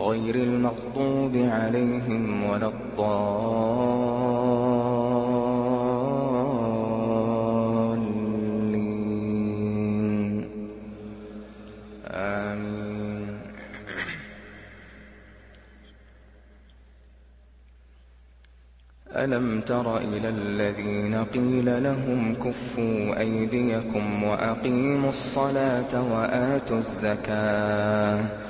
غير المغضوب عليهم ولا الضالين. آمين. ألم تر إلى الذين قيل لهم كفوا أيديكم وأقيموا الصلاة وآتوا الزكاة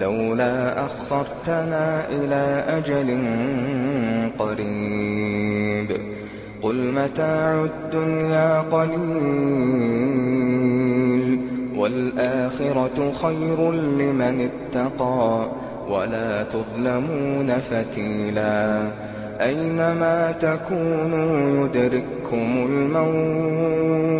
لولا أخرتنا إلى أجل قريب قل متاع الدنيا قليل والآخرة خير لمن اتقى ولا تظلمون فتيلا أينما تكونوا يدرككم الموت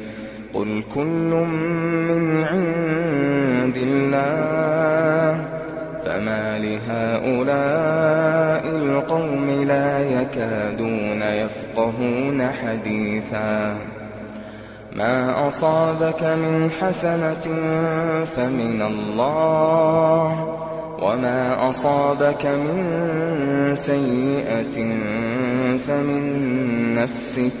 قل كل من عند الله فما لهؤلاء القوم لا يكادون يفقهون حديثا ما أصابك من حسنة فمن الله وما أصابك من سيئة فمن نفسك